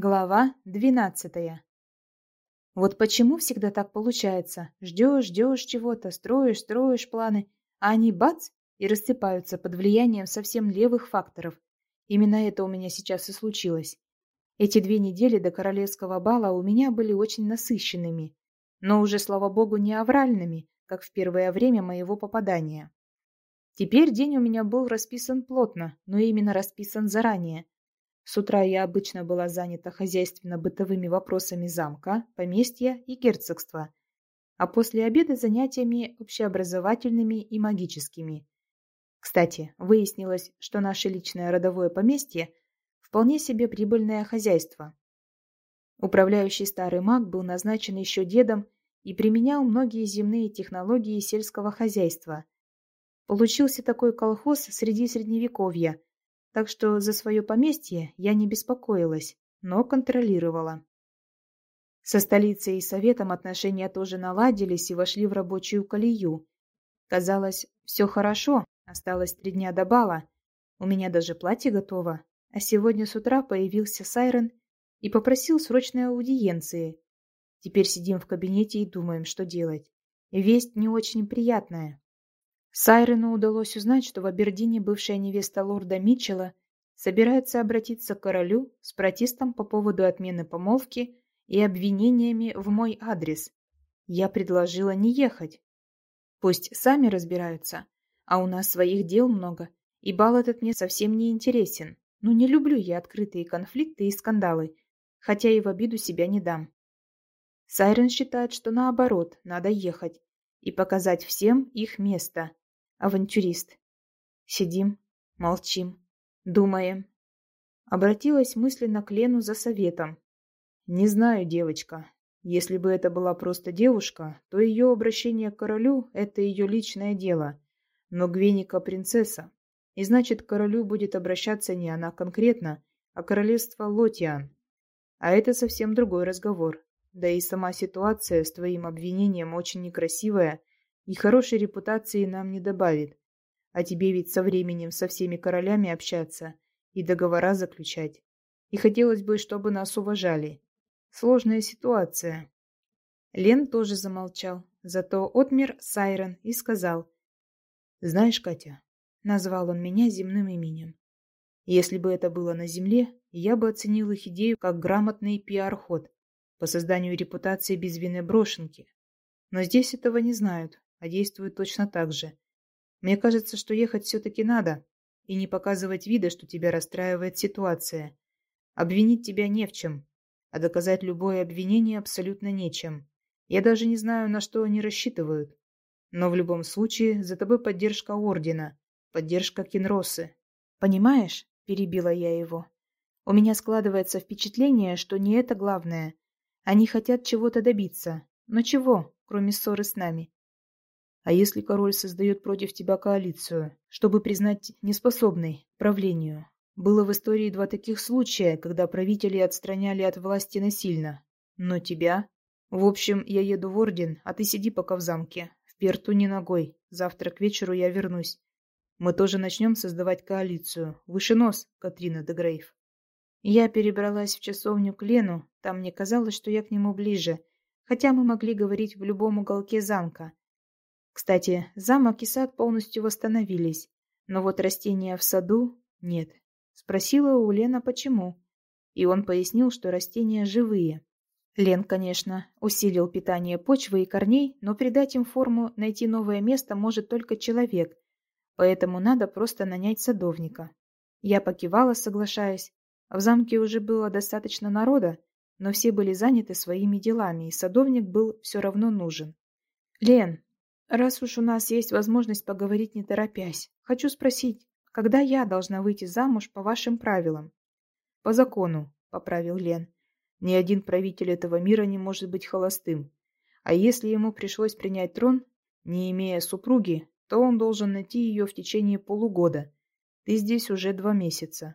Глава двенадцатая. Вот почему всегда так получается? Ждешь, ждешь чего-то, строишь, строишь планы, а они бац и рассыпаются под влиянием совсем левых факторов. Именно это у меня сейчас и случилось. Эти две недели до королевского бала у меня были очень насыщенными, но уже, слава богу, не авральными, как в первое время моего попадания. Теперь день у меня был расписан плотно, но именно расписан заранее – с утра я обычно была занята хозяйственно-бытовыми вопросами замка, поместья и герцогства, а после обеда занятиями общеобразовательными и магическими. Кстати, выяснилось, что наше личное родовое поместье вполне себе прибыльное хозяйство. Управляющий старый маг был назначен еще дедом и применял многие земные технологии сельского хозяйства. Получился такой колхоз среди средневековья – так что за свое поместье я не беспокоилась, но контролировала. Со столицей и советом отношения тоже наладились и вошли в рабочую колею. Казалось, все хорошо, осталось три дня до бала. У меня даже платье готово. А сегодня с утра появился Сайрен и попросил срочной аудиенции. Теперь сидим в кабинете и думаем, что делать. Весть не очень приятная. Сайрену удалось узнать, что в Абердине бывшая невеста лорда Митчелла собирается обратиться к королю с протестом по поводу отмены помолвки и обвинениями в мой адрес. Я предложила не ехать. Пусть сами разбираются, а у нас своих дел много, и бал этот мне совсем не интересен. Но не люблю я открытые конфликты и скандалы, хотя и в обиду себя не дам. Сайрен считает, что наоборот, надо ехать и показать всем их место, авантюрист. Сидим, молчим, думаем. Обратилась мысленно к Лену за советом. Не знаю, девочка. Если бы это была просто девушка, то ее обращение к королю – это ее личное дело. Но Гвеника – принцесса. И значит, к королю будет обращаться не она конкретно, а королевство Лотиан. А это совсем другой разговор. Да и сама ситуация с твоим обвинением очень некрасивая и хорошей репутации нам не добавит. А тебе ведь со временем со всеми королями общаться и договора заключать. И хотелось бы, чтобы нас уважали. Сложная ситуация. Лен тоже замолчал, зато отмер Сайрон и сказал. «Знаешь, Катя, назвал он меня земным именем. Если бы это было на земле, я бы оценил их идею как грамотный пиар-ход по созданию репутации безвинной брошенки. Но здесь этого не знают, а действуют точно так же. Мне кажется, что ехать все-таки надо, и не показывать вида, что тебя расстраивает ситуация. Обвинить тебя не в чем, а доказать любое обвинение абсолютно нечем. Я даже не знаю, на что они рассчитывают. Но в любом случае за тобой поддержка Ордена, поддержка Кинросы. Понимаешь, перебила я его. У меня складывается впечатление, что не это главное. Они хотят чего-то добиться. Но чего, кроме ссоры с нами? А если король создает против тебя коалицию, чтобы признать неспособной правлению? Было в истории два таких случая, когда правители отстраняли от власти насильно. Но тебя? В общем, я еду в Орден, а ты сиди пока в замке. В Перту не ногой. Завтра к вечеру я вернусь. Мы тоже начнем создавать коалицию. Выше нос, Катрина де Грейв. Я перебралась в часовню к Лену. Там мне казалось, что я к нему ближе. Хотя мы могли говорить в любом уголке замка. Кстати, замок и сад полностью восстановились, но вот растения в саду нет. Спросила у Лена, почему. И он пояснил, что растения живые. Лен, конечно, усилил питание почвы и корней, но придать им форму, найти новое место может только человек, поэтому надо просто нанять садовника. Я покивала, соглашаясь. В замке уже было достаточно народа, но все были заняты своими делами, и садовник был все равно нужен. «Лен, Раз уж у нас есть возможность поговорить не торопясь, хочу спросить, когда я должна выйти замуж по вашим правилам? По закону, поправил Лен. Ни один правитель этого мира не может быть холостым. А если ему пришлось принять трон, не имея супруги, то он должен найти ее в течение полугода. Ты здесь уже два месяца.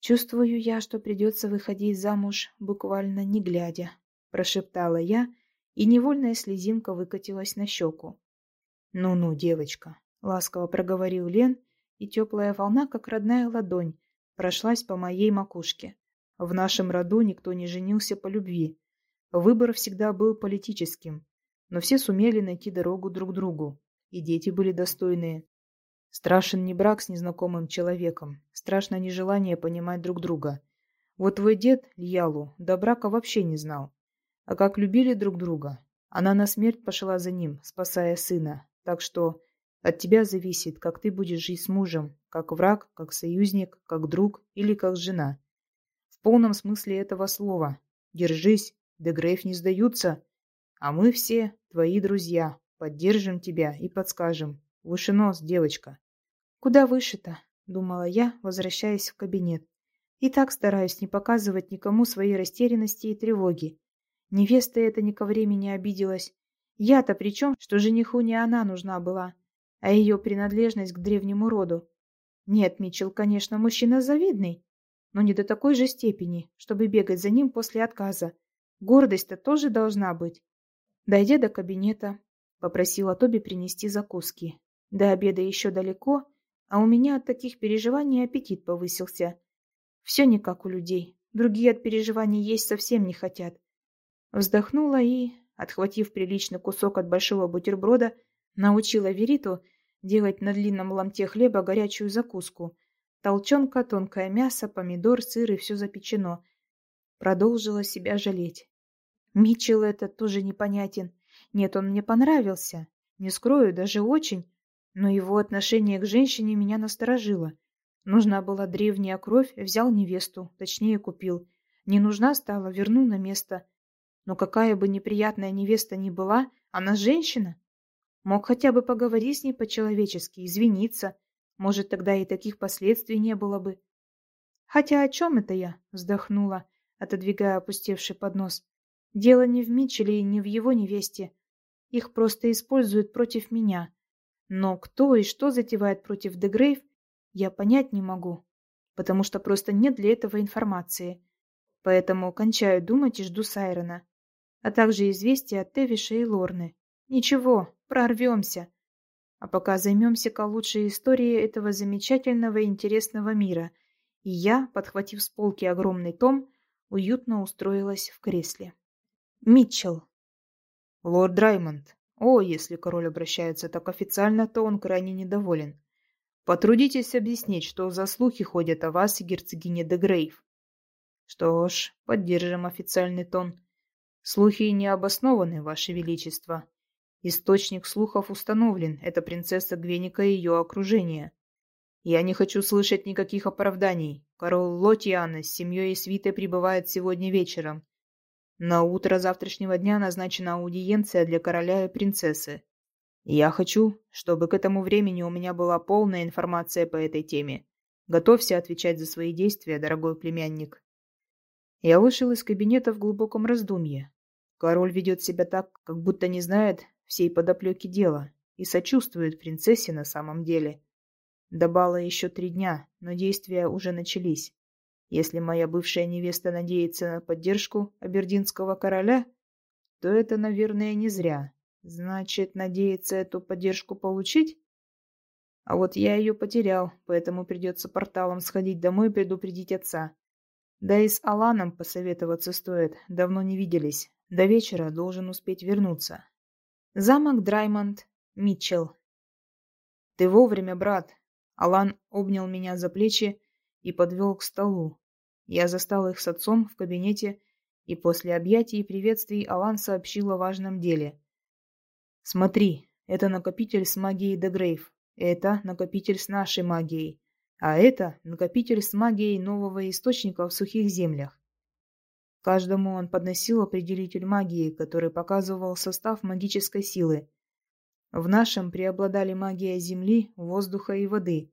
Чувствую я, что придется выходить замуж буквально не глядя, прошептала я, и невольная слезинка выкатилась на щеку. «Ну-ну, девочка», — ласково проговорил Лен, и теплая волна, как родная ладонь, прошлась по моей макушке. В нашем роду никто не женился по любви. Выбор всегда был политическим, но все сумели найти дорогу друг другу, и дети были достойные. Страшен не брак с незнакомым человеком, страшно нежелание понимать друг друга. Вот твой дед, Льялу, до брака вообще не знал. А как любили друг друга. Она на смерть пошла за ним, спасая сына. Так что от тебя зависит, как ты будешь жить с мужем, как враг, как союзник, как друг или как жена. В полном смысле этого слова. Держись, Дегрейв не сдаются. А мы все твои друзья, поддержим тебя и подскажем. Выше нос, девочка. Куда выше-то? Думала я, возвращаясь в кабинет. И так стараюсь не показывать никому своей растерянности и тревоги. Невеста эта ни ко времени обиделась. Я-то при чем, что жениху не она нужна была, а ее принадлежность к древнему роду. Нет, Митчелл, конечно, мужчина завидный, но не до такой же степени, чтобы бегать за ним после отказа. Гордость-то тоже должна быть. Дойдя до кабинета, попросила Тоби принести закуски. До обеда еще далеко, а у меня от таких переживаний аппетит повысился. Все не как у людей. Другие от переживаний есть совсем не хотят. Вздохнула и, отхватив приличный кусок от большого бутерброда, научила Вериту делать на длинном ломте хлеба горячую закуску. Толченка, тонкое мясо, помидор, сыр и все запечено. Продолжила себя жалеть. Митчелл это тоже непонятен. Нет, он мне понравился. Не скрою, даже очень. Но его отношение к женщине меня насторожило. Нужна была древняя кровь, взял невесту, точнее купил. Не нужна стала, вернул на место. Но какая бы неприятная невеста ни была, она женщина. Мог хотя бы поговорить с ней по-человечески, извиниться. Может, тогда и таких последствий не было бы. Хотя о чем это я? Вздохнула, отодвигая опустевший поднос. Дело не в Митчеле и не в его невесте. Их просто используют против меня. Но кто и что затевает против Дегрейв, я понять не могу, потому что просто нет для этого информации. Поэтому кончаю думать и жду Сайрона а также известия от Тевиша и Лорны. Ничего, прорвемся. А пока займемся-ка лучшей историей этого замечательного и интересного мира. И я, подхватив с полки огромный том, уютно устроилась в кресле. Митчелл. Лорд Драймонд. О, если король обращается так официально, то он крайне недоволен. Потрудитесь объяснить, что за слухи ходят о вас и герцогине де Грейв. Что ж, поддержим официальный тон. Слухи не обоснованы, Ваше Величество. Источник слухов установлен. Это принцесса Гвеника и ее окружение. Я не хочу слышать никаких оправданий. Король Лотиана с семьей и свитой прибывает сегодня вечером. На утро завтрашнего дня назначена аудиенция для короля и принцессы. Я хочу, чтобы к этому времени у меня была полная информация по этой теме. Готовься отвечать за свои действия, дорогой племянник. Я вышел из кабинета в глубоком раздумье. Король ведет себя так, как будто не знает всей подоплеки дела и сочувствует принцессе на самом деле. До бала еще три дня, но действия уже начались. Если моя бывшая невеста надеется на поддержку абердинского короля, то это, наверное, не зря. Значит, надеется эту поддержку получить? А вот я ее потерял, поэтому придется порталом сходить домой и предупредить отца. Да и с Аланом посоветоваться стоит, давно не виделись. До вечера должен успеть вернуться. Замок Драймонд, Митчелл. Ты вовремя, брат. Алан обнял меня за плечи и подвел к столу. Я застал их с отцом в кабинете, и после объятий и приветствий Алан сообщил о важном деле. Смотри, это накопитель с магией Дегрейв. Это накопитель с нашей магией. А это накопитель с магией нового источника в сухих землях. Каждому он подносил определитель магии, который показывал состав магической силы. В нашем преобладали магия земли, воздуха и воды,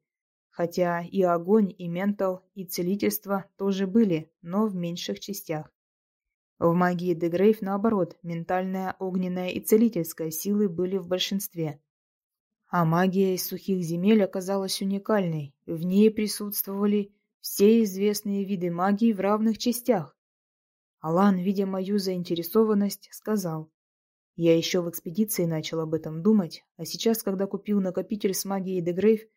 хотя и огонь, и ментал, и целительство тоже были, но в меньших частях. В магии Дегрейв, наоборот, ментальная, огненная и целительская силы были в большинстве. А магия из сухих земель оказалась уникальной. В ней присутствовали все известные виды магии в равных частях. Алан, видя мою заинтересованность, сказал. Я еще в экспедиции начал об этом думать, а сейчас, когда купил накопитель с магией Дегрейв,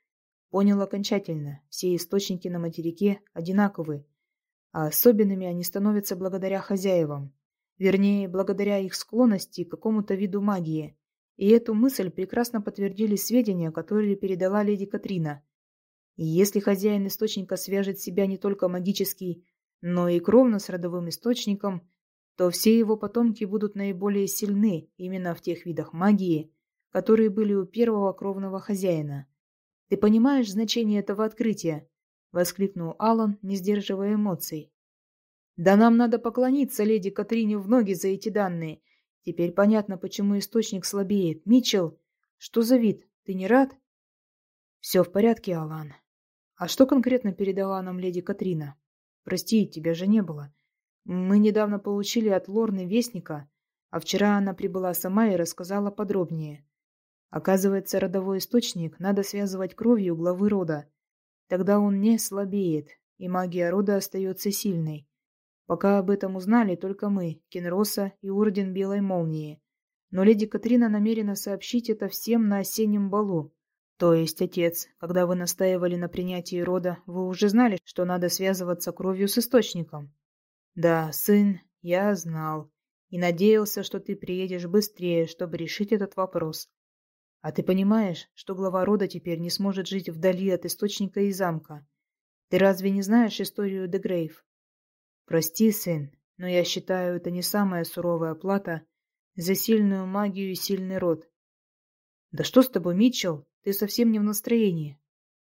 понял окончательно, все источники на материке одинаковы, А особенными они становятся благодаря хозяевам. Вернее, благодаря их склонности к какому-то виду магии. И эту мысль прекрасно подтвердили сведения, которые передала леди Катрина. И если хозяин источника свяжет себя не только магически, но и кровно с родовым источником, то все его потомки будут наиболее сильны именно в тех видах магии, которые были у первого кровного хозяина. Ты понимаешь значение этого открытия? воскликнул Алан, не сдерживая эмоций. Да нам надо поклониться леди Катрине в ноги за эти данные. Теперь понятно, почему источник слабеет. Митчелл, что за вид? Ты не рад? Все в порядке, Алан. А что конкретно передала нам леди Катрина? Прости, тебя же не было. Мы недавно получили от Лорны вестника, а вчера она прибыла сама и рассказала подробнее. Оказывается, родовой источник надо связывать кровью главы рода. Тогда он не слабеет, и магия рода остается сильной. Пока об этом узнали только мы, Кенроса и Орден Белой Молнии. Но леди Катрина намерена сообщить это всем на осеннем балу. То есть, отец, когда вы настаивали на принятии рода, вы уже знали, что надо связываться кровью с источником? Да, сын, я знал. И надеялся, что ты приедешь быстрее, чтобы решить этот вопрос. А ты понимаешь, что глава рода теперь не сможет жить вдали от источника и замка? Ты разве не знаешь историю Дегрейв? Прости, сын, но я считаю, это не самая суровая плата за сильную магию и сильный род. Да что с тобой, Митчелл? Ты совсем не в настроении.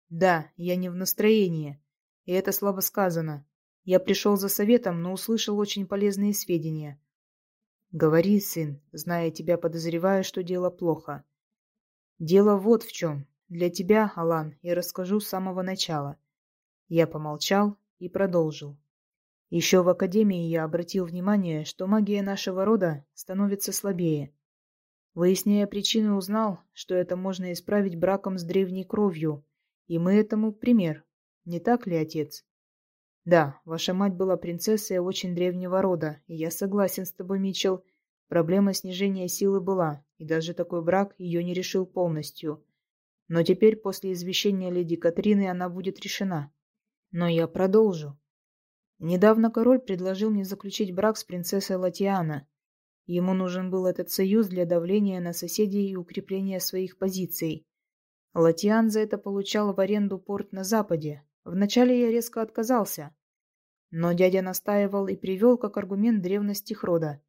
Да, я не в настроении. И это слабо сказано. Я пришел за советом, но услышал очень полезные сведения. Говори, сын, зная тебя, подозреваю, что дело плохо. Дело вот в чем. Для тебя, Алан, я расскажу с самого начала. Я помолчал и продолжил. Еще в академии я обратил внимание, что магия нашего рода становится слабее. Выясняя причину, узнал, что это можно исправить браком с древней кровью, и мы этому пример. Не так ли, отец? Да, ваша мать была принцессой очень древнего рода, и я согласен с тобой, Митчелл, Проблема снижения силы была, и даже такой брак ее не решил полностью. Но теперь, после извещения леди Катрины, она будет решена. Но я продолжу. Недавно король предложил мне заключить брак с принцессой Латиана. Ему нужен был этот союз для давления на соседей и укрепления своих позиций. Латиан за это получал в аренду порт на западе. Вначале я резко отказался. Но дядя настаивал и привел как аргумент древность их рода.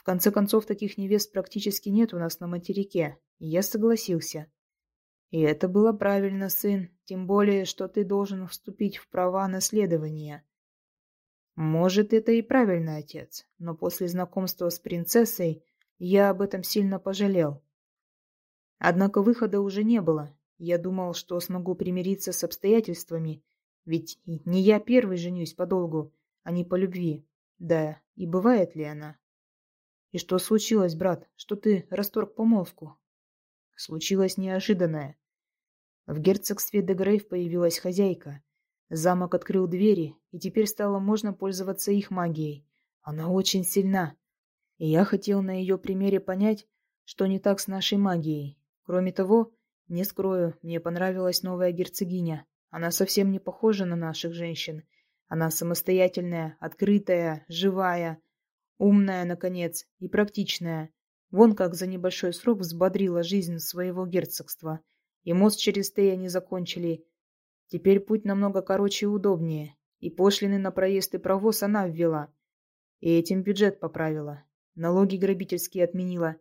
В конце концов, таких невест практически нет у нас на материке, и я согласился. И это было правильно, сын, тем более, что ты должен вступить в права наследования. Может, это и правильно, отец, но после знакомства с принцессой я об этом сильно пожалел. Однако выхода уже не было. Я думал, что смогу примириться с обстоятельствами, ведь не я первый женюсь по долгу, а не по любви. Да, и бывает ли она? «И что случилось, брат? Что ты расторг помолвку?» Случилось неожиданное. В герцогстве Дегрейв появилась хозяйка. Замок открыл двери, и теперь стало можно пользоваться их магией. Она очень сильна. И я хотел на ее примере понять, что не так с нашей магией. Кроме того, не скрою, мне понравилась новая герцогиня. Она совсем не похожа на наших женщин. Она самостоятельная, открытая, живая, Умная, наконец, и практичная. Вон как за небольшой срок взбодрила жизнь своего герцогства. И мост через Тэй они закончили. Теперь путь намного короче и удобнее. И пошлины на проезд и провоз она ввела. И этим бюджет поправила. Налоги грабительские отменила.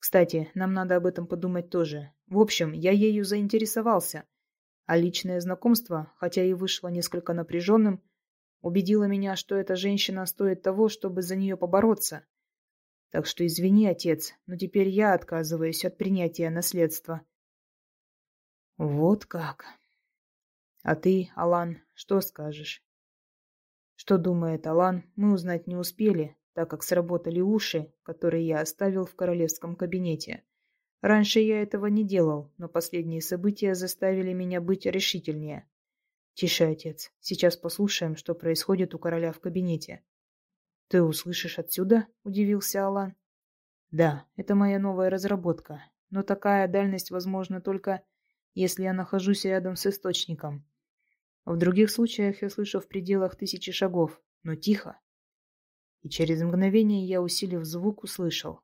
Кстати, нам надо об этом подумать тоже. В общем, я ею заинтересовался. А личное знакомство, хотя и вышло несколько напряженным, убедила меня, что эта женщина стоит того, чтобы за нее побороться. Так что извини, отец, но теперь я отказываюсь от принятия наследства. Вот как. А ты, Алан, что скажешь? Что думает Алан, мы узнать не успели, так как сработали уши, которые я оставил в королевском кабинете. Раньше я этого не делал, но последние события заставили меня быть решительнее. «Тише, отец. Сейчас послушаем, что происходит у короля в кабинете». «Ты услышишь отсюда?» – удивился Алан. «Да, это моя новая разработка. Но такая дальность возможна только, если я нахожусь рядом с источником. В других случаях я слышу в пределах тысячи шагов, но тихо. И через мгновение я, усилив звук, услышал.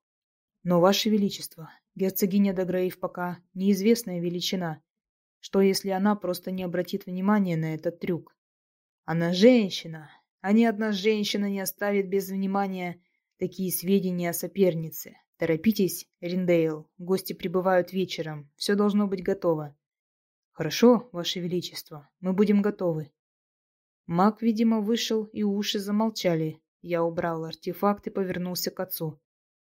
Но, Ваше Величество, герцогиня Даграев пока неизвестная величина. Что, если она просто не обратит внимания на этот трюк? Она женщина, а ни одна женщина не оставит без внимания такие сведения о сопернице. Торопитесь, Риндейл, гости прибывают вечером, все должно быть готово. Хорошо, Ваше Величество, мы будем готовы. Маг, видимо, вышел, и уши замолчали. Я убрал артефакт и повернулся к отцу.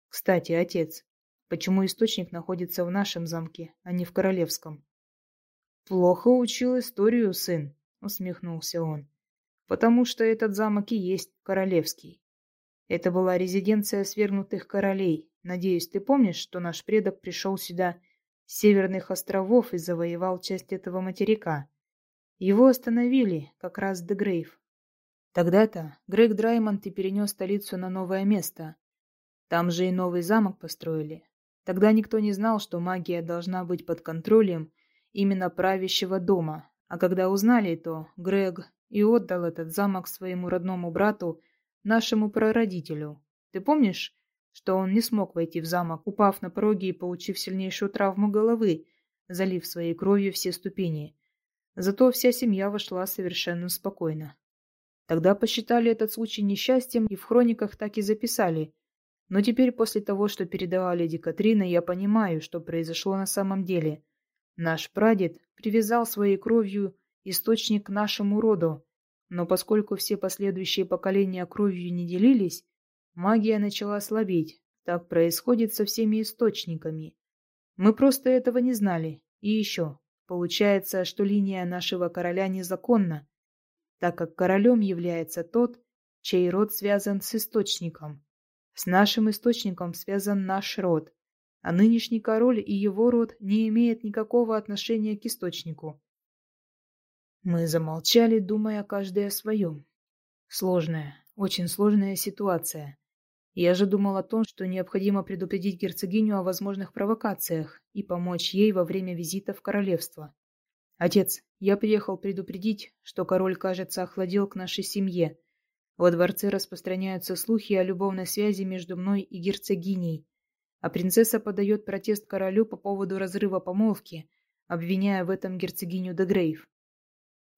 Кстати, отец, почему источник находится в нашем замке, а не в королевском? Плохо учил историю, сын, усмехнулся он. Потому что этот замок и есть королевский. Это была резиденция свергнутых королей. Надеюсь, ты помнишь, что наш предок пришел сюда с северных островов и завоевал часть этого материка. Его остановили как раз Дегрейв. Тогда-то Грег Драймонд и перенес столицу на новое место. Там же и новый замок построили. Тогда никто не знал, что магия должна быть под контролем именно правящего дома. А когда узнали, то Грег и отдал этот замок своему родному брату, нашему прародителю. Ты помнишь, что он не смог войти в замок, упав на пороге и получив сильнейшую травму головы, залив своей кровью все ступени. Зато вся семья вошла совершенно спокойно. Тогда посчитали этот случай несчастьем и в хрониках так и записали. Но теперь, после того, что передала леди Катрина, я понимаю, что произошло на самом деле. Наш прадед привязал своей кровью источник к нашему роду, но поскольку все последующие поколения кровью не делились, Магия начала слабеть. Так происходит со всеми источниками. Мы просто этого не знали. И еще. Получается, что линия нашего короля незаконна, так как королем является тот, чей род связан с источником. С нашим источником связан наш род, а нынешний король и его род не имеют никакого отношения к источнику. Мы замолчали, думая каждый о своем. Сложная, очень сложная ситуация. Я же думал о том, что необходимо предупредить герцогиню о возможных провокациях и помочь ей во время визита в королевство. Отец, я приехал предупредить, что король, кажется, охладел к нашей семье. Во дворце распространяются слухи о любовной связи между мной и герцогиней, а принцесса подает протест королю по поводу разрыва помолвки, обвиняя в этом герцогиню Дегрейв.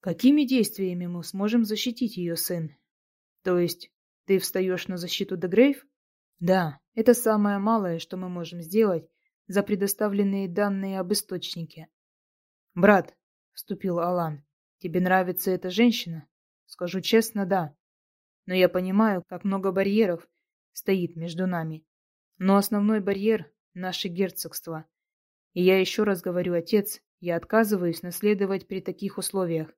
Какими действиями мы сможем защитить ее сын? То есть ты встаешь на защиту Дегрейв? Да, это самое малое, что мы можем сделать за предоставленные данные об источнике. Брат, вступил Алан, тебе нравится эта женщина? Скажу честно, да. Но я понимаю, как много барьеров стоит между нами. Но основной барьер — наше герцогство. И я еще раз говорю, отец, я отказываюсь наследовать при таких условиях.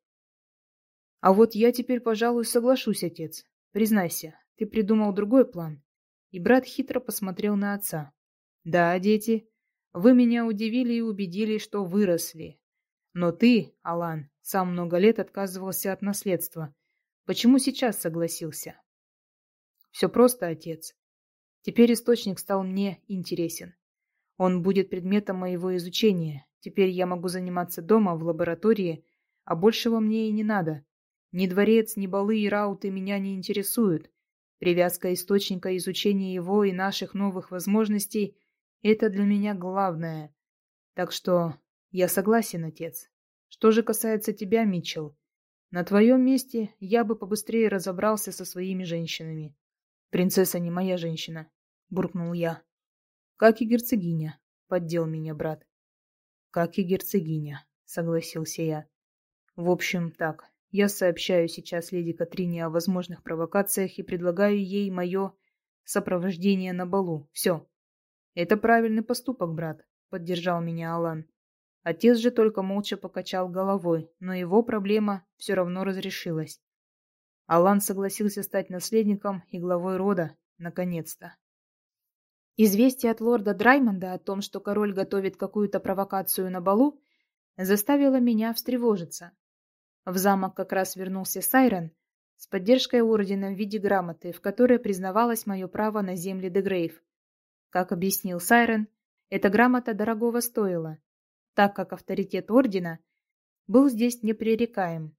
А вот я теперь, пожалуй, соглашусь, отец. Признайся, ты придумал другой план. И брат хитро посмотрел на отца. Да, дети, вы меня удивили и убедили, что выросли. Но ты, Алан, сам много лет отказывался от наследства. Почему сейчас согласился? Все просто, отец. Теперь источник стал мне интересен. Он будет предметом моего изучения. Теперь я могу заниматься дома, в лаборатории, а большего мне и не надо. Ни дворец, ни балы и рауты меня не интересуют. Привязка источника изучения его и наших новых возможностей — это для меня главное. Так что я согласен, отец. Что же касается тебя, Митчелл, на твоем месте я бы побыстрее разобрался со своими женщинами. Принцесса не моя женщина, буркнул я. Как и герцогиня, поддел меня брат. Как и герцогиня, согласился я. В общем, так, я сообщаю сейчас леди Катрине о возможных провокациях и предлагаю ей мое сопровождение на балу. Все. Это правильный поступок, брат, поддержал меня Алан. Отец же только молча покачал головой, но его проблема все равно разрешилась. Алан согласился стать наследником и главой рода, наконец-то. Известие от лорда Драймонда о том, что король готовит какую-то провокацию на балу, заставило меня встревожиться. В замок как раз вернулся Сайрон с поддержкой ордена в виде грамоты, в которой признавалось мое право на земли Дегрейв. Как объяснил Сайрон, эта грамота дорогого стоила, так как авторитет ордена был здесь непререкаем.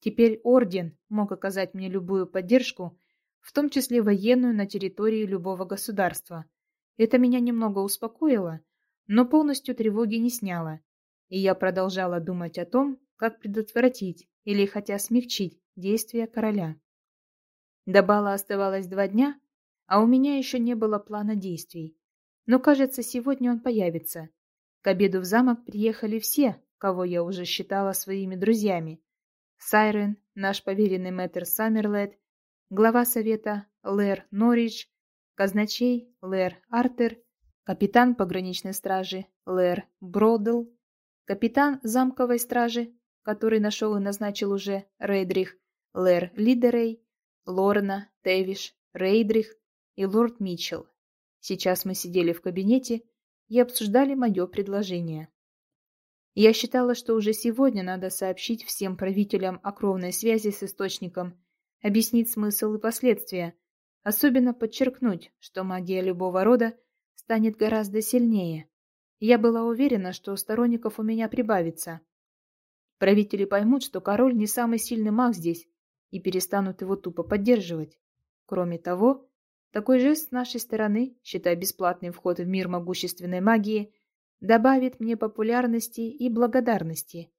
Теперь Орден мог оказать мне любую поддержку, в том числе военную на территории любого государства. Это меня немного успокоило, но полностью тревоги не сняло, и я продолжала думать о том, как предотвратить или хотя смягчить действия короля. До бала оставалось два дня, а у меня еще не было плана действий. Но, кажется, сегодня он появится. К обеду в замок приехали все, кого я уже считала своими друзьями. Сайрен, наш поверенный мэтр Саммерлет, глава совета Лэр Норридж, казначей Лэр Артер, капитан пограничной стражи Лэр Бродл, капитан замковой стражи, который нашел и назначил уже Рейдрих, Лэр Лидерей, Лорна, Тевиш, Рейдрих и лорд Митчелл. Сейчас мы сидели в кабинете и обсуждали мое предложение. Я считала, что уже сегодня надо сообщить всем правителям о кровной связи с источником, объяснить смысл и последствия, особенно подчеркнуть, что магия любого рода станет гораздо сильнее. Я была уверена, что сторонников у меня прибавится. Правители поймут, что король не самый сильный маг здесь, и перестанут его тупо поддерживать. Кроме того, такой жест с нашей стороны, считая бесплатный вход в мир могущественной магии, добавит мне популярности и благодарности.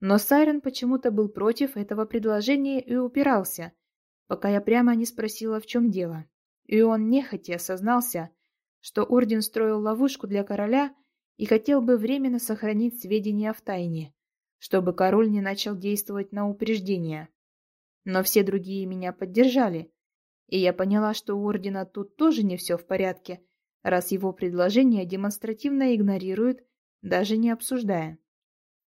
Но Сайрен почему-то был против этого предложения и упирался, пока я прямо не спросила, в чем дело. И он нехотя осознался, что Орден строил ловушку для короля и хотел бы временно сохранить сведения в тайне, чтобы король не начал действовать на упреждение. Но все другие меня поддержали, и я поняла, что у Ордена тут тоже не все в порядке, раз его предложение демонстративно игнорируют, даже не обсуждая.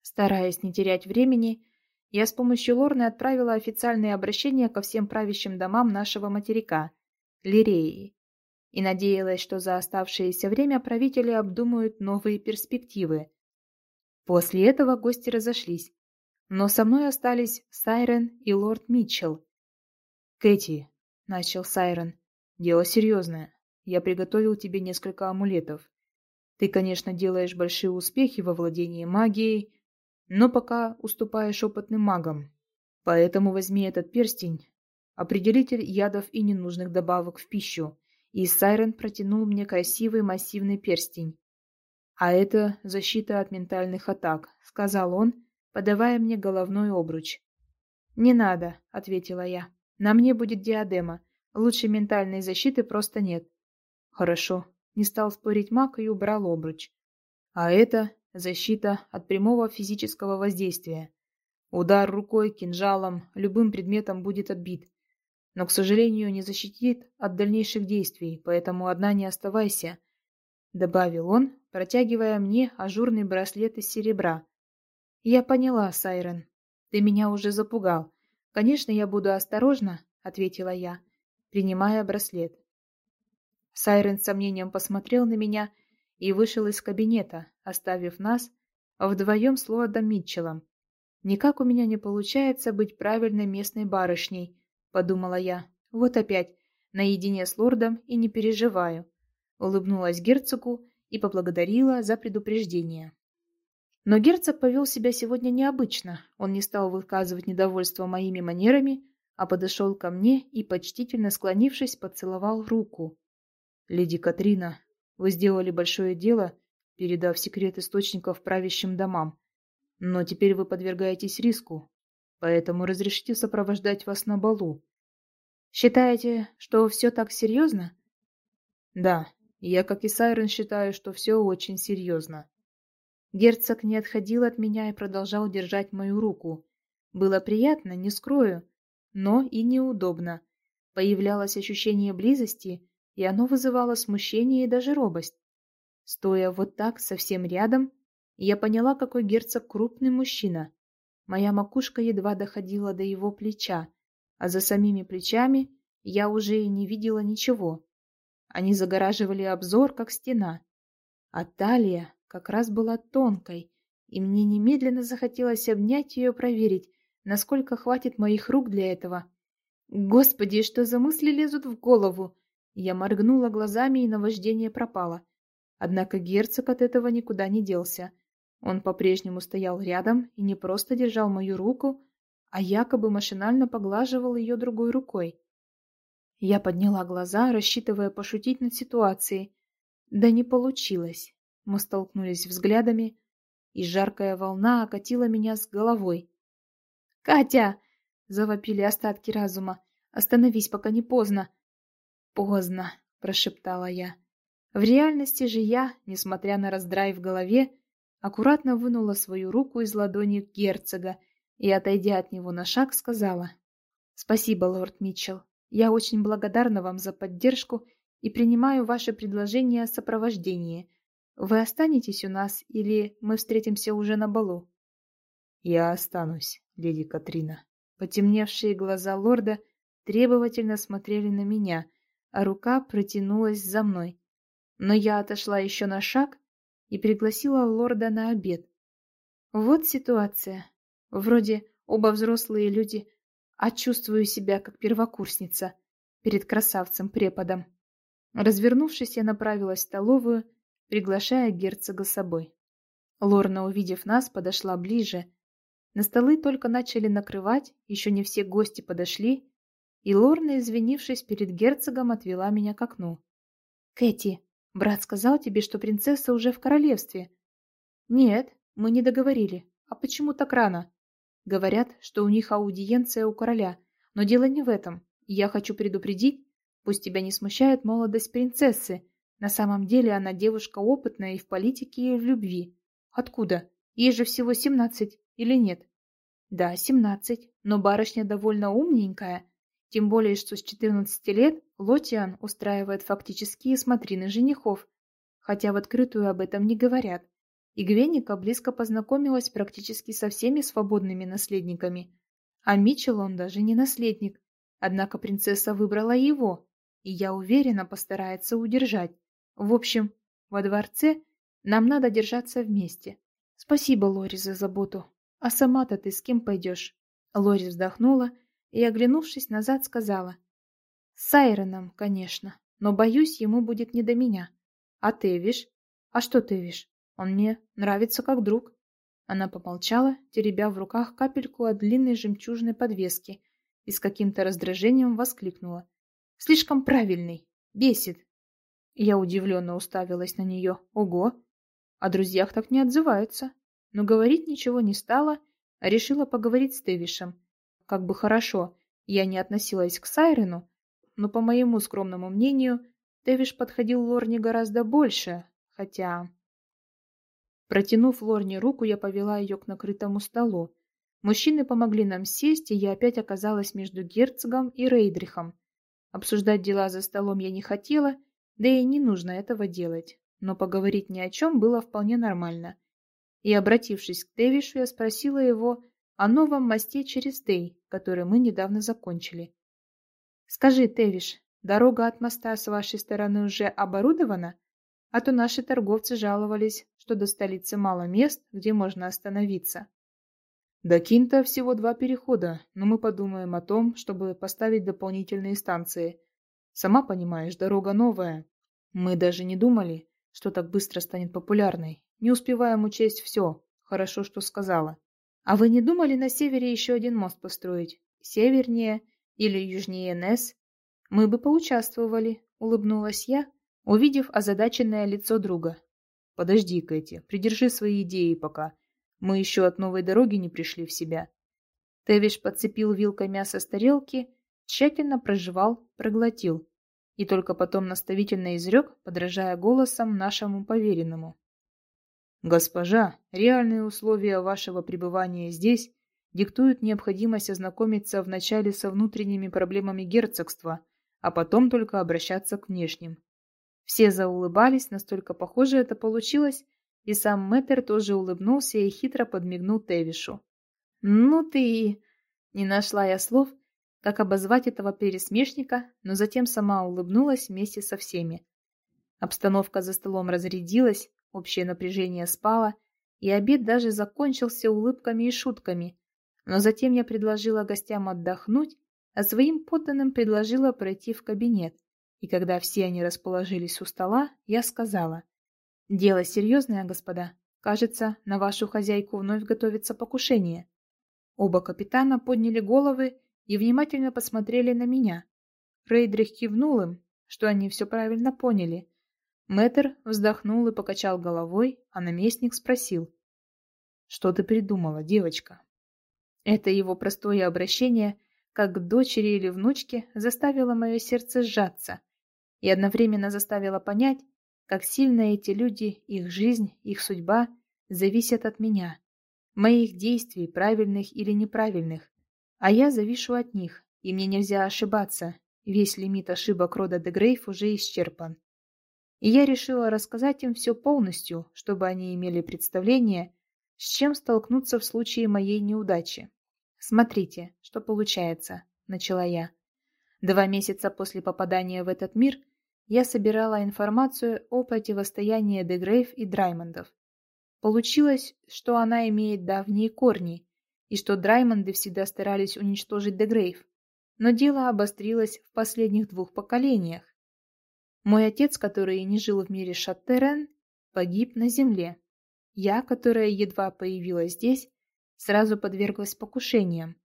Стараясь не терять времени, я с помощью Лорны отправила официальное обращение ко всем правящим домам нашего материка, Лиреи, и надеялась, что за оставшееся время правители обдумают новые перспективы. После этого гости разошлись, но со мной остались Сайрен и лорд Митчелл. «Кэти», — начал Сайрен, — «дело серьезное. Я приготовил тебе несколько амулетов. Ты, конечно, делаешь большие успехи во владении магией, но пока уступаешь опытным магам. Поэтому возьми этот перстень, определитель ядов и ненужных добавок в пищу, и Сайрен протянул мне красивый массивный перстень. А это защита от ментальных атак, сказал он, подавая мне головной обруч. «Не надо», — ответила я. «На мне будет диадема. Лучше ментальной защиты просто нет». «Хорошо», — не стал спорить маг и убрал обруч. «А это защита от прямого физического воздействия. Удар рукой, кинжалом, любым предметом будет отбит. Но, к сожалению, не защитит от дальнейших действий, поэтому одна не оставайся», — добавил он, протягивая мне ажурный браслет из серебра, «Я поняла, Сайрен. Ты меня уже запугал. Конечно, я буду осторожна», — ответила я, принимая браслет. Сайрен с сомнением посмотрел на меня и вышел из кабинета, оставив нас вдвоем с лордом Митчеллом. «Никак у меня не получается быть правильной местной барышней», — подумала я. «Вот опять, наедине с лордом и не переживаю». Улыбнулась герцогу и поблагодарила за предупреждение. Но герцог повел себя сегодня необычно. Он не стал выказывать недовольство моими манерами, а подошел ко мне и, почтительно склонившись, поцеловал руку. «Леди Катрина, вы сделали большое дело, передав секрет источников правящим домам. Но теперь вы подвергаетесь риску, поэтому разрешите сопровождать вас на балу». «Считаете, что все так серьезно?» «Да, я, как и Сайрон, считаю, что все очень серьезно». Герцог не отходил от меня и продолжал держать мою руку. Было приятно, не скрою, но и неудобно. Появлялось ощущение близости, и оно вызывало смущение и даже робость. Стоя вот так, совсем рядом, я поняла, какой герцог крупный мужчина. Моя макушка едва доходила до его плеча, а за самими плечами я уже и не видела ничего. Они загораживали обзор, как стена. А талия, как раз была тонкой, и мне немедленно захотелось обнять ее и проверить, насколько хватит моих рук для этого. Господи, что за мысли лезут в голову? Я моргнула глазами, и наваждение пропало. Однако герцог от этого никуда не делся. Он по-прежнему стоял рядом и не просто держал мою руку, а якобы машинально поглаживал ее другой рукой. Я подняла глаза, рассчитывая пошутить над ситуацией. Да не получилось. Мы столкнулись взглядами, и жаркая волна окатила меня с головой. «Катя!» — завопили остатки разума. «Остановись, пока не поздно!» «Поздно!» — прошептала я. В реальности же я, несмотря на раздрай в голове, аккуратно вынула свою руку из ладони герцога и, отойдя от него на шаг, сказала «Спасибо, лорд Митчелл. Я очень благодарна вам за поддержку и принимаю ваше предложение о сопровождении. Вы останетесь у нас или мы встретимся уже на балу?» «Я останусь, леди Катрина». Потемневшие глаза лорда требовательно смотрели на меня, рука протянулась за мной. Но я отошла еще на шаг и пригласила лорда на обед. Вот ситуация. Вроде оба взрослые люди, а чувствую себя как первокурсница перед красавцем-преподом. Развернувшись, я направилась в столовую, приглашая герцога с собой. Лорна, увидев нас, подошла ближе. На столы только начали накрывать, еще не все гости подошли, и Лорна, извинившись перед герцогом, отвела меня к окну. «Кэти, брат сказал тебе, что принцесса уже в королевстве?» «Нет, мы не договорили. А почему так рано?» Говорят, что у них аудиенция у короля, но дело не в этом. Я хочу предупредить, пусть тебя не смущает молодость принцессы. На самом деле она девушка опытная и в политике, и в любви. Откуда? Ей же всего семнадцать, или нет? Да, семнадцать, но барышня довольно умненькая. Тем более, что с четырнадцати лет Лотиан устраивает фактические смотрины женихов, хотя в открытую об этом не говорят и Гвеника близко познакомилась практически со всеми свободными наследниками. А Митчелл он даже не наследник, однако принцесса выбрала его, и я уверена постарается удержать. В общем, во дворце нам надо держаться вместе. Спасибо, Лори, за заботу. А сама-то ты с кем пойдешь? Лори вздохнула и, оглянувшись назад, сказала. С Сайроном, конечно, но, боюсь, ему будет не до меня. А ты, вишь? А что ты, вишь? Он мне нравится как друг. Она помолчала, теребя в руках капельку от длинной жемчужной подвески, и с каким-то раздражением воскликнула. «Слишком правильный! Бесит!» Я удивленно уставилась на нее. «Ого! О друзьях так не отзываются!» Но говорить ничего не стала, а решила поговорить с Тевишем. Как бы хорошо, я не относилась к Сайрену, но, по моему скромному мнению, Тевиш подходил Лорне гораздо больше, хотя... Протянув Лорне руку, я повела ее к накрытому столу. Мужчины помогли нам сесть, и я опять оказалась между герцогом и Рейдрихом. Обсуждать дела за столом я не хотела, да и не нужно этого делать, но поговорить ни о чем было вполне нормально. И, обратившись к Тевишу, я спросила его о новом мосте через Тей, который мы недавно закончили. «Скажи, Тевиш, дорога от моста с вашей стороны уже оборудована?» А то наши торговцы жаловались, что до столицы мало мест, где можно остановиться. До Кинта всего два перехода, но мы подумаем о том, чтобы поставить дополнительные станции. Сама понимаешь, дорога новая. Мы даже не думали, что так быстро станет популярной. Не успеваем учесть все. Хорошо, что сказала. А вы не думали на севере еще один мост построить? Севернее или южнее Нес? Мы бы поучаствовали, улыбнулась я, увидев озадаченное лицо друга. «Подожди, Кэти, придержи свои идеи пока. Мы еще от новой дороги не пришли в себя». Тевиш подцепил вилкой мясо с тарелки, тщательно прожевал, проглотил и только потом наставительно изрек, подражая голосом нашему поверенному. «Госпожа, реальные условия вашего пребывания здесь диктуют необходимость ознакомиться вначале со внутренними проблемами герцогства, а потом только обращаться к внешним. Все заулыбались, настолько похоже это получилось, и сам Мэтр тоже улыбнулся и хитро подмигнул Тевишу. «Ну ты...» Не нашла я слов, как обозвать этого пересмешника, но затем сама улыбнулась вместе со всеми. Обстановка за столом разрядилась, общее напряжение спало, и обед даже закончился улыбками и шутками. Но затем я предложила гостям отдохнуть, а своим подданным предложила пройти в кабинет. И когда все они расположились у стола, я сказала, «Дело серьезное, господа. Кажется, на вашу хозяйку вновь готовится покушение». Оба капитана подняли головы и внимательно посмотрели на меня. Рейдрих кивнул им, что они все правильно поняли. Мэтр вздохнул и покачал головой, а наместник спросил. «Что ты придумала, девочка?» Это его простое обращение, как к дочери или внучке, заставило мое сердце сжаться и одновременно заставило понять, как сильно эти люди, их жизнь, их судьба зависят от меня, моих действий, правильных или неправильных, а я завишу от них, и мне нельзя ошибаться, весь лимит ошибок рода Дегрейв уже исчерпан. И я решила рассказать им все полностью, чтобы они имели представление, с чем столкнуться в случае моей неудачи. «Смотрите, что получается», — начала я. Два месяца после попадания в этот мир я собирала информацию о противостоянии Дегрейв и Драймондов. Получилось, что она имеет давние корни, и что Драймонды всегда старались уничтожить Дегрейв. Но дело обострилось в последних двух поколениях. Мой отец, который не жил в мире Шаттерен, погиб на земле. Я, которая едва появилась здесь, сразу подверглась покушениям.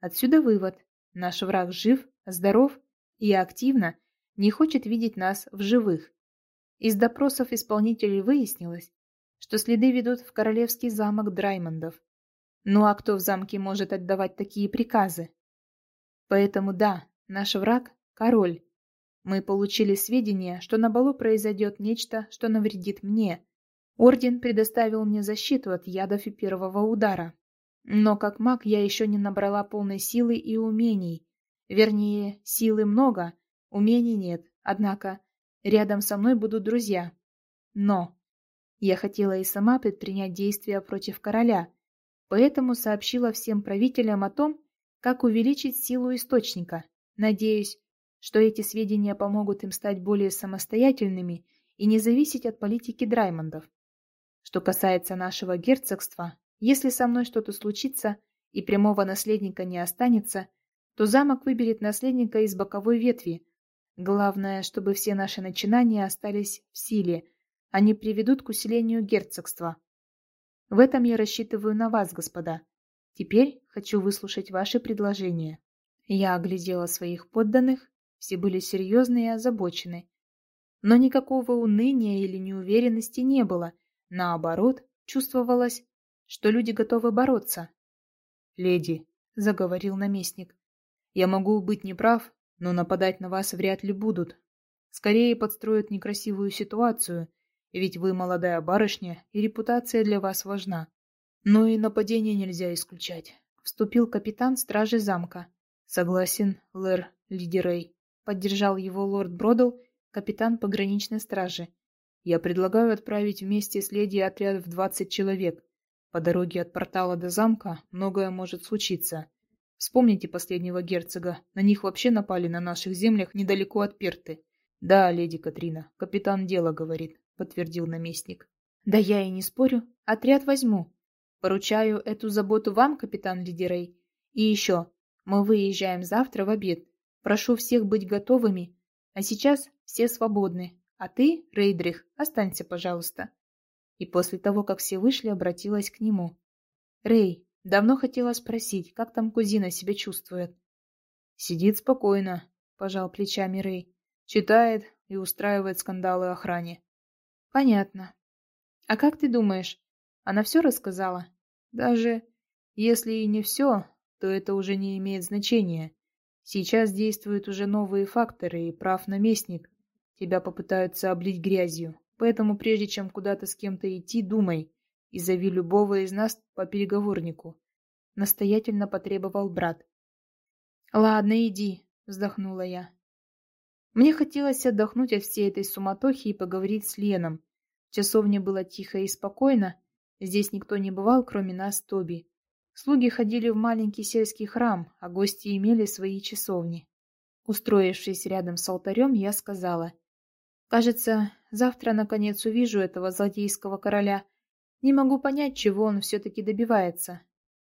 Отсюда вывод. Наш враг жив, здоров и активно не хочет видеть нас в живых. Из допросов исполнителей выяснилось, что следы ведут в королевский замок Драймондов. Ну а кто в замке может отдавать такие приказы? Поэтому да, наш враг – король. Мы получили сведения, что на балу произойдет нечто, что навредит мне. Орден предоставил мне защиту от ядов и первого удара. Но как маг я еще не набрала полной силы и умений. Вернее, силы много, умений нет. Однако рядом со мной будут друзья. Но я хотела и сама предпринять действия против короля, поэтому сообщила всем правителям о том, как увеличить силу источника. Надеюсь, что эти сведения помогут им стать более самостоятельными и не зависеть от политики Драймондов. Что касается нашего герцогства, если со мной что-то случится и прямого наследника не останется, то замок выберет наследника из боковой ветви. Главное, чтобы все наши начинания остались в силе, они приведут к усилению герцогства. В этом я рассчитываю на вас, господа. Теперь хочу выслушать ваши предложения. Я оглядела своих подданных, все были серьезны и озабочены. Но никакого уныния или неуверенности не было. Наоборот, чувствовалось, что люди готовы бороться. «Леди», — заговорил наместник, — «я могу быть неправ, но нападать на вас вряд ли будут. Скорее подстроят некрасивую ситуацию, ведь вы молодая барышня, и репутация для вас важна. Но и нападение нельзя исключать. Вступил капитан стражи замка. Согласен, лэр Лидерей. Поддержал его лорд Бродл, капитан пограничной стражи. Я предлагаю отправить вместе с леди отряд в двадцать человек. По дороге от портала до замка многое может случиться. Вспомните последнего герцога. На них вообще напали на наших землях недалеко от Перты. Да, леди Катрина, капитан дело говорит. — подтвердил наместник. «Да я и не спорю. Отряд возьму. Поручаю эту заботу вам, капитан Лидерей. И еще, мы выезжаем завтра в обед. Прошу всех быть готовыми. А сейчас все свободны. А ты, Рейдрих, останься, пожалуйста». И после того, как все вышли, обратилась к нему. «Рей, давно хотела спросить, как там кузина себя чувствует?» «Сидит спокойно», — пожал плечами Рей. «Читает и устраивает скандалы охране. Понятно. А как ты думаешь, она все рассказала? Даже если и не все, то это уже не имеет значения. Сейчас действуют уже новые факторы, и прав наместник. Тебя попытаются облить грязью. Поэтому прежде чем куда-то с кем-то идти, думай и зови любого из нас по переговорнику. Настоятельно потребовал брат. Ладно, иди, вздохнула я. Мне хотелось отдохнуть от всей этой суматохи и поговорить с Леном. В часовне было тихо и спокойно. Здесь никто не бывал, кроме нас, Тоби. Слуги ходили в маленький сельский храм, а гости имели свои часовни. Устроившись рядом с алтарем, я сказала. «Кажется, завтра наконец увижу этого злодейского короля. Не могу понять, чего он все-таки добивается».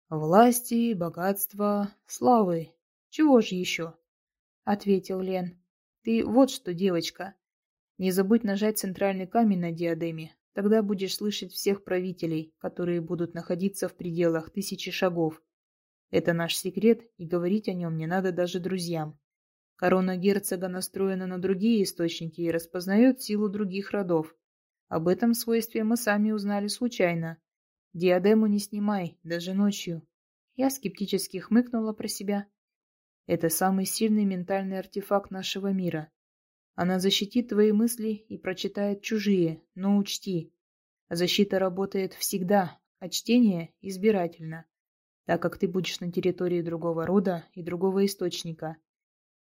«Власти, богатства, славы. Чего же еще?» — ответил Лен. Ты вот что, девочка. Не забудь нажать центральный камень на диадеме. Тогда будешь слышать всех правителей, которые будут находиться в пределах тысячи шагов. Это наш секрет, и говорить о нем не надо даже друзьям. Корона герцога настроена на другие источники и распознает силу других родов. Об этом свойстве мы сами узнали случайно. Диадему не снимай, даже ночью. Я скептически хмыкнула про себя. Это самый сильный ментальный артефакт нашего мира. Она защитит твои мысли и прочитает чужие, но учти. Защита работает всегда, а чтение – избирательно, так как ты будешь на территории другого рода и другого источника.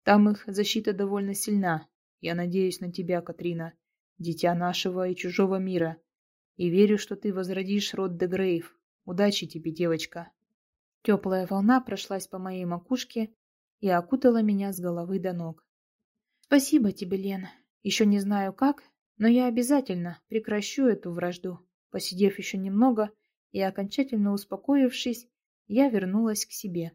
Там их защита довольно сильна. Я надеюсь на тебя, Катрина, дитя нашего и чужого мира, и верю, что ты возродишь род Дегрейв. Удачи тебе, девочка. Теплая волна прошлась по моей макушке и окутала меня с головы до ног. Спасибо тебе, Лена. Еще не знаю как, но я обязательно прекращу эту вражду. Посидев еще немного и окончательно успокоившись, я вернулась к себе.